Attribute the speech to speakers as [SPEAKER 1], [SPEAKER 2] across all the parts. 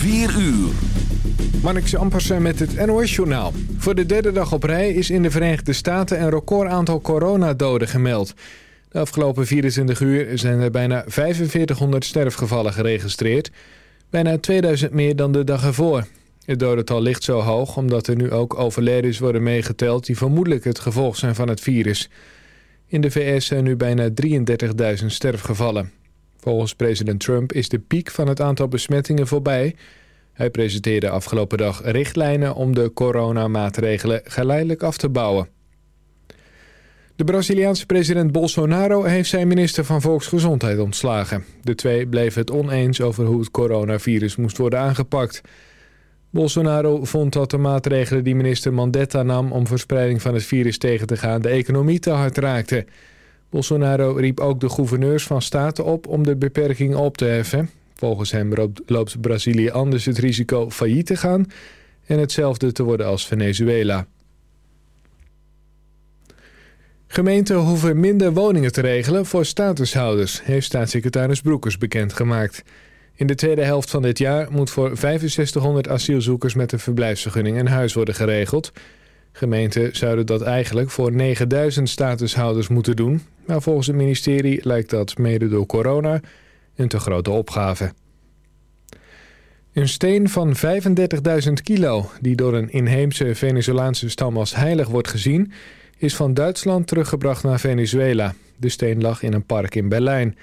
[SPEAKER 1] 4 uur.
[SPEAKER 2] Marnix Ampersen met het NOS-journaal. Voor de derde dag op rij is in de Verenigde Staten een recordaantal coronadoden gemeld. De afgelopen 24 uur zijn er bijna 4500 sterfgevallen geregistreerd. Bijna 2000 meer dan de dag ervoor. Het dodental ligt zo hoog omdat er nu ook overledens worden meegeteld... die vermoedelijk het gevolg zijn van het virus. In de VS zijn nu bijna 33.000 sterfgevallen. Volgens president Trump is de piek van het aantal besmettingen voorbij. Hij presenteerde afgelopen dag richtlijnen om de coronamaatregelen geleidelijk af te bouwen. De Braziliaanse president Bolsonaro heeft zijn minister van Volksgezondheid ontslagen. De twee bleven het oneens over hoe het coronavirus moest worden aangepakt. Bolsonaro vond dat de maatregelen die minister Mandetta nam om verspreiding van het virus tegen te gaan de economie te hard raakten. Bolsonaro riep ook de gouverneurs van staten op om de beperkingen op te heffen. Volgens hem loopt Brazilië anders het risico failliet te gaan en hetzelfde te worden als Venezuela. Gemeenten hoeven minder woningen te regelen voor statushouders, heeft staatssecretaris Broekers bekendgemaakt. In de tweede helft van dit jaar moet voor 6500 asielzoekers met een verblijfsvergunning een huis worden geregeld. Gemeenten zouden dat eigenlijk voor 9000 statushouders moeten doen. Maar volgens het ministerie lijkt dat mede door corona een te grote opgave. Een steen van 35.000 kilo, die door een inheemse Venezolaanse stam als heilig wordt gezien... is van Duitsland teruggebracht naar Venezuela. De steen lag in een park in Berlijn.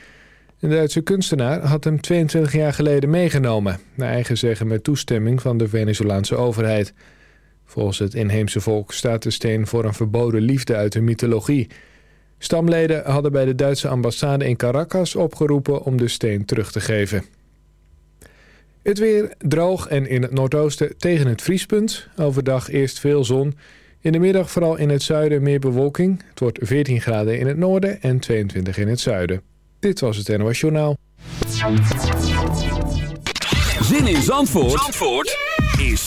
[SPEAKER 2] Een Duitse kunstenaar had hem 22 jaar geleden meegenomen... naar eigen zeggen met toestemming van de Venezolaanse overheid... Volgens het inheemse volk staat de steen voor een verboden liefde uit de mythologie. Stamleden hadden bij de Duitse ambassade in Caracas opgeroepen om de steen terug te geven. Het weer droog en in het noordoosten tegen het vriespunt. Overdag eerst veel zon. In de middag vooral in het zuiden meer bewolking. Het wordt 14 graden in het noorden en 22 in het zuiden. Dit was het NOS Journaal.
[SPEAKER 1] Zin in Zandvoort, Zandvoort? is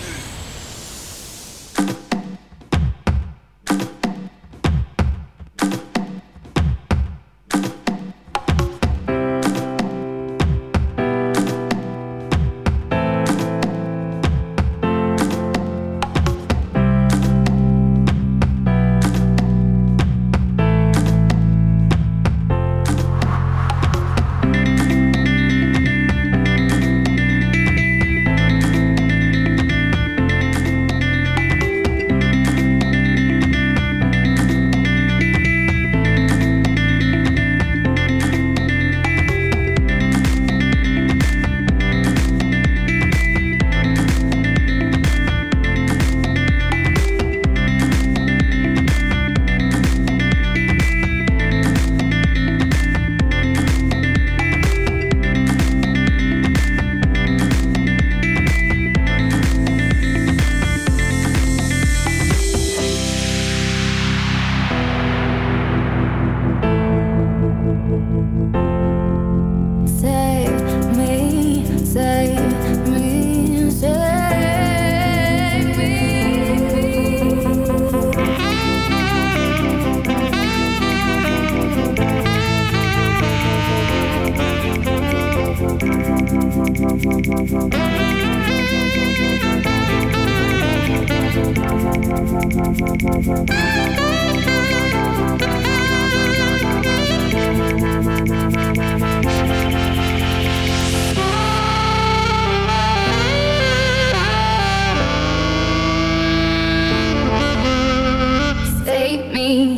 [SPEAKER 1] me.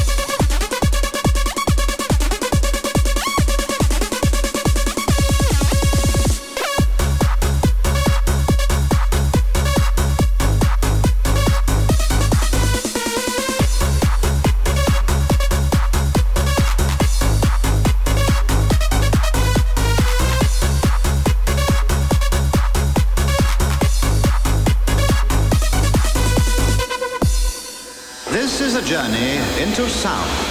[SPEAKER 3] journey into sound.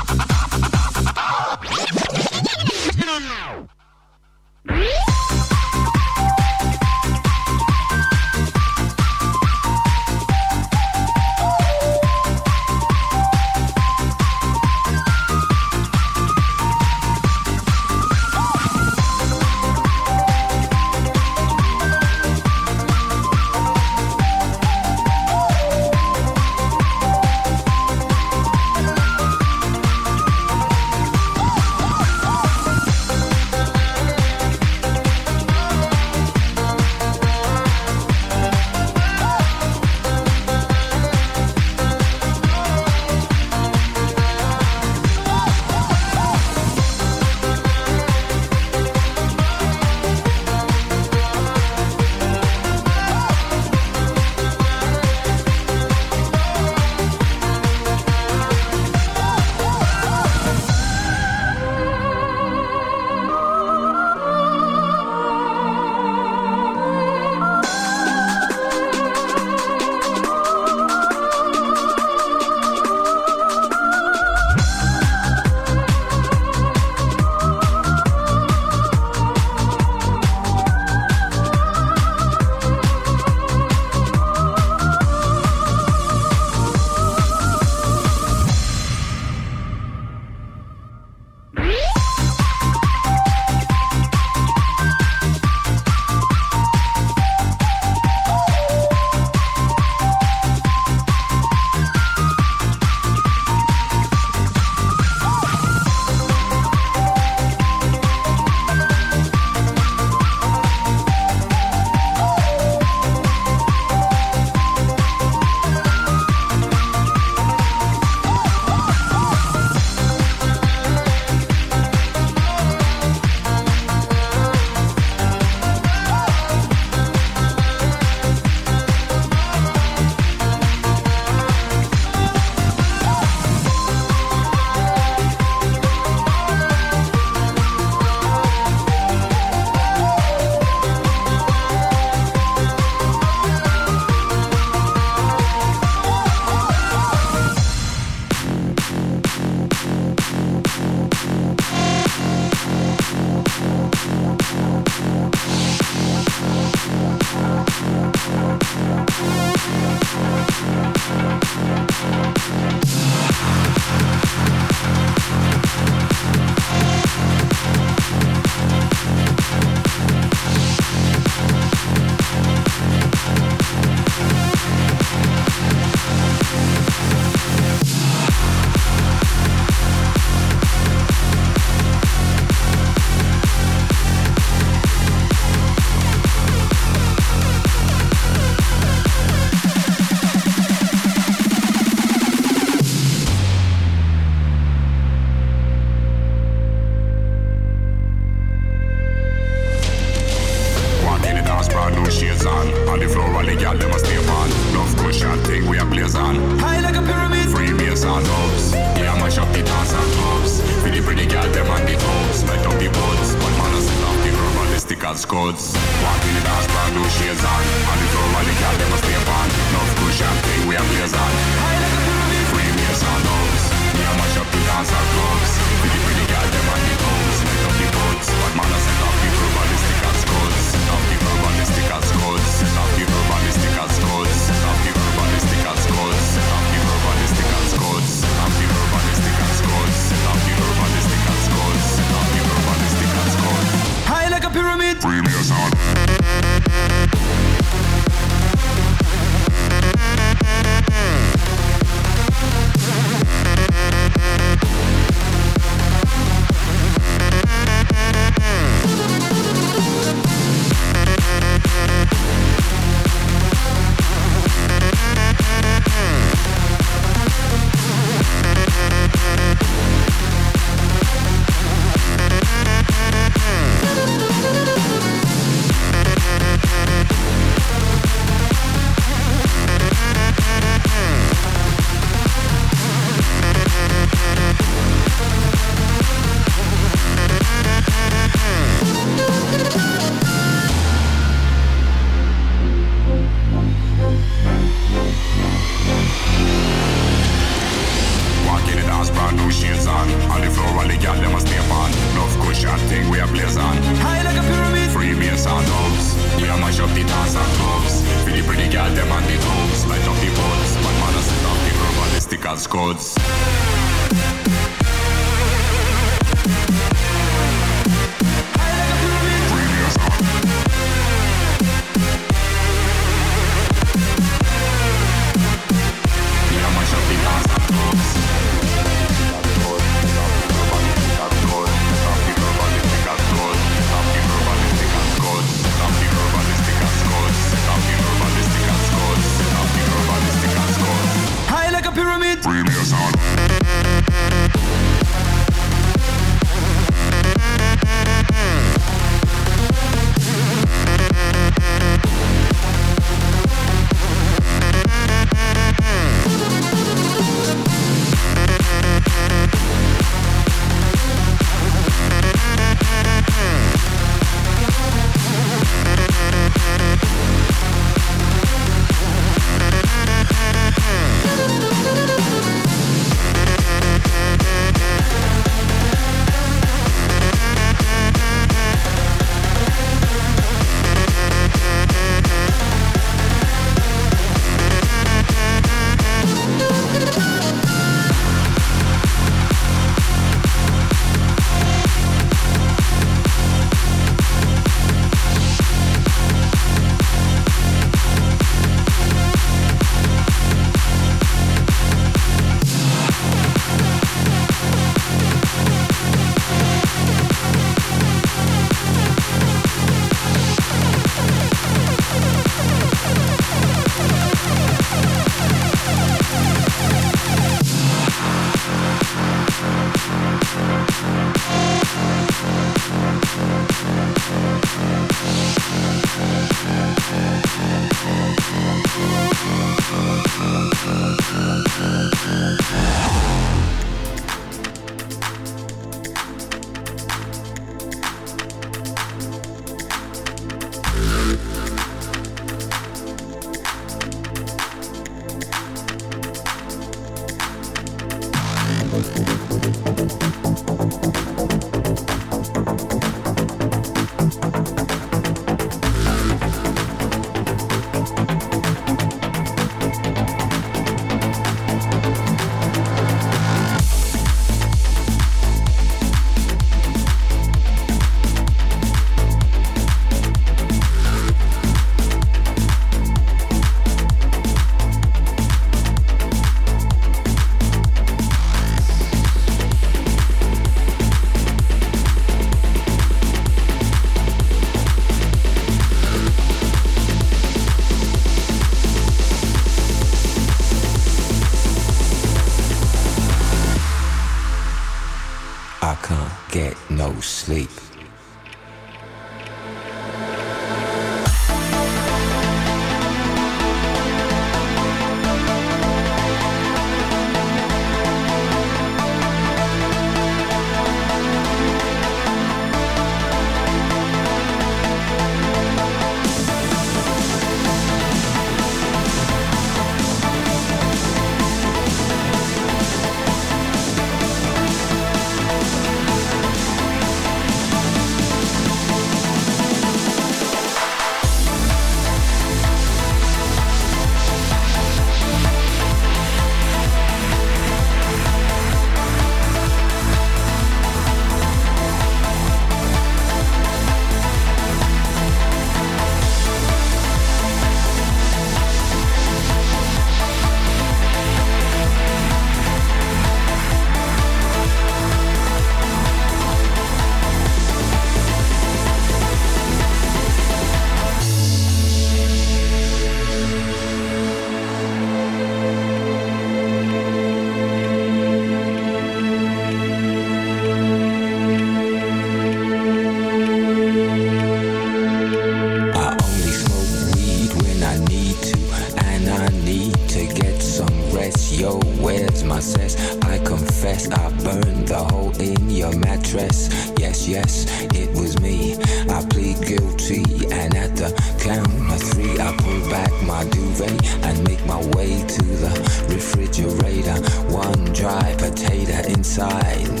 [SPEAKER 4] Yes, yes, it was me. I plead guilty, and at the count of three, I pull back my duvet and make my way to the refrigerator. One dry potato inside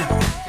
[SPEAKER 5] yeah.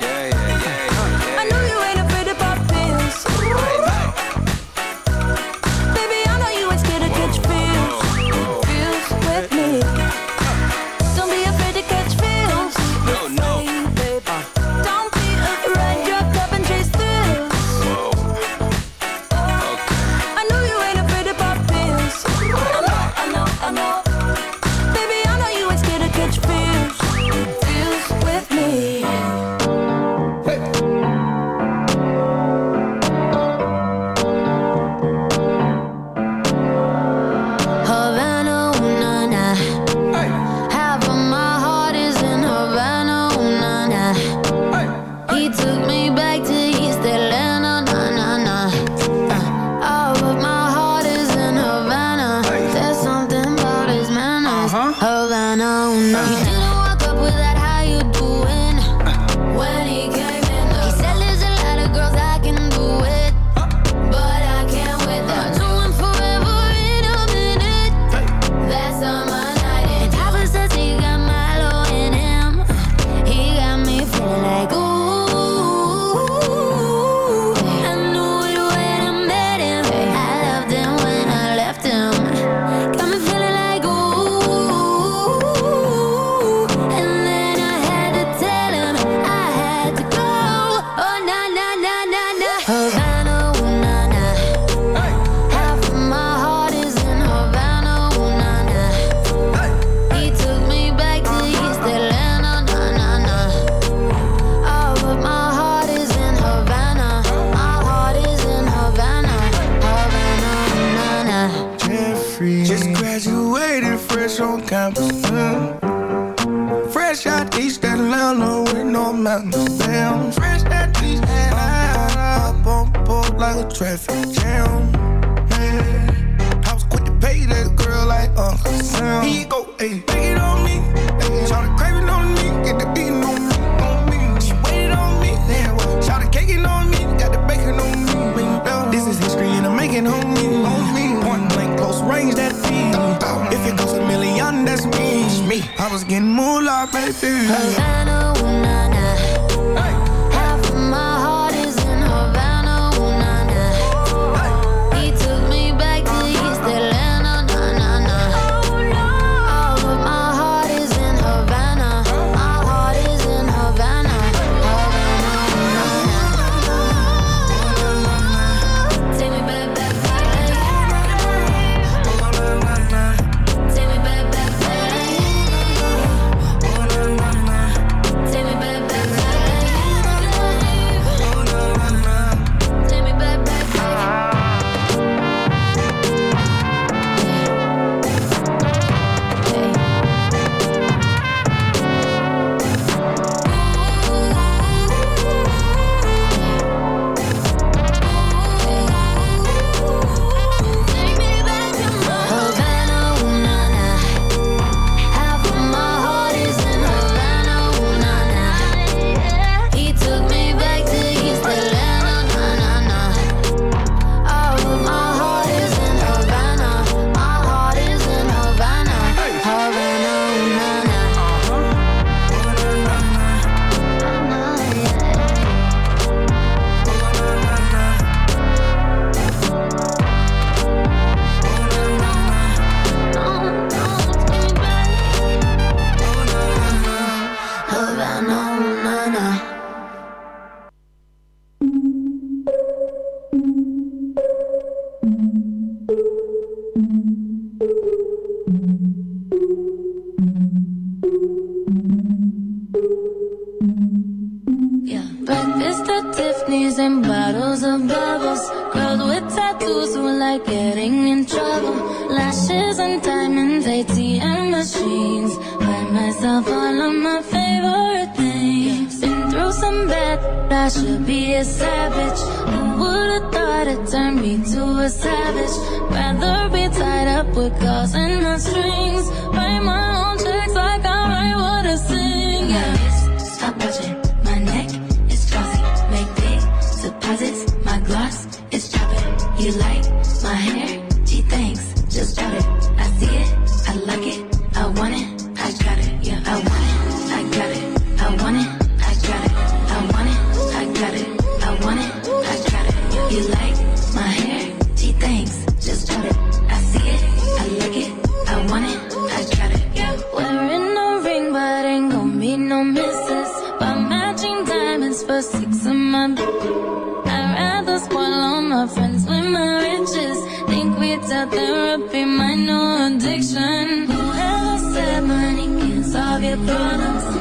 [SPEAKER 6] my
[SPEAKER 3] riches. Think without therapy, my no addiction. Whoever said money can't solve your problems.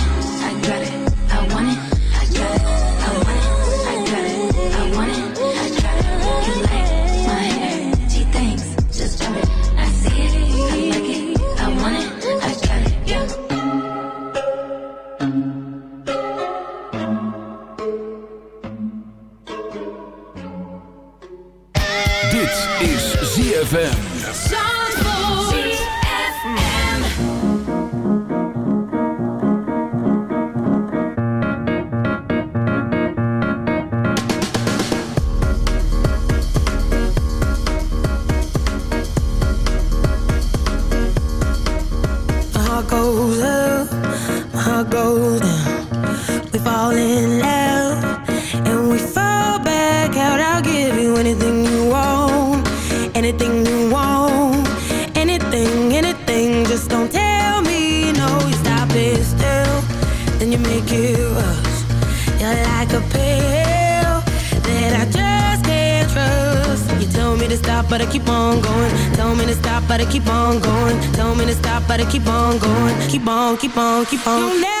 [SPEAKER 5] but I keep on going. Told me to stop, but I keep on going. Keep on, keep on, keep on.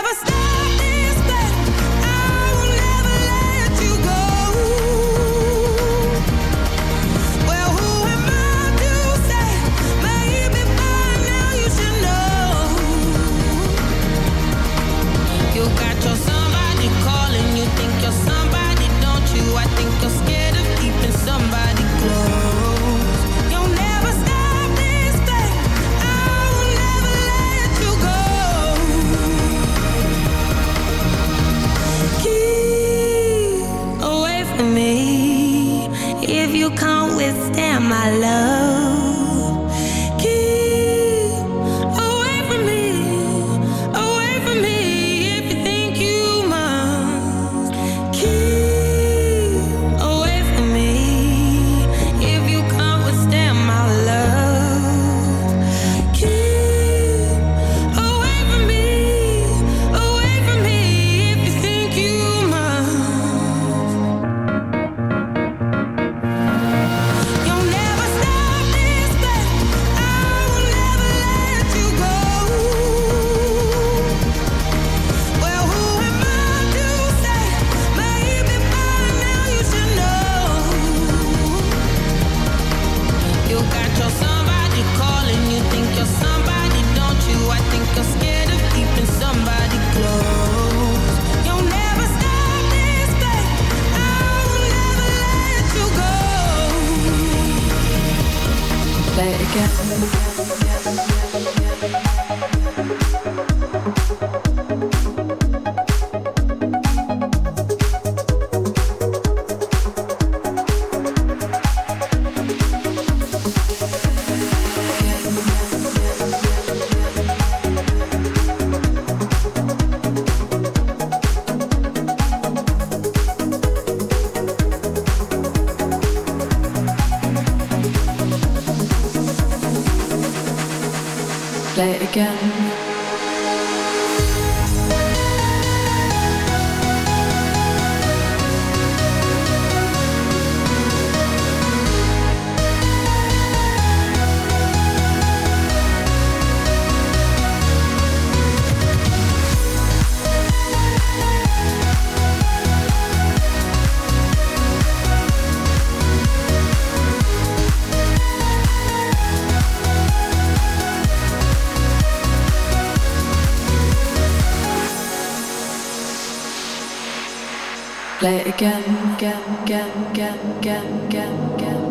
[SPEAKER 6] Play again, again, again, again, again, again, again.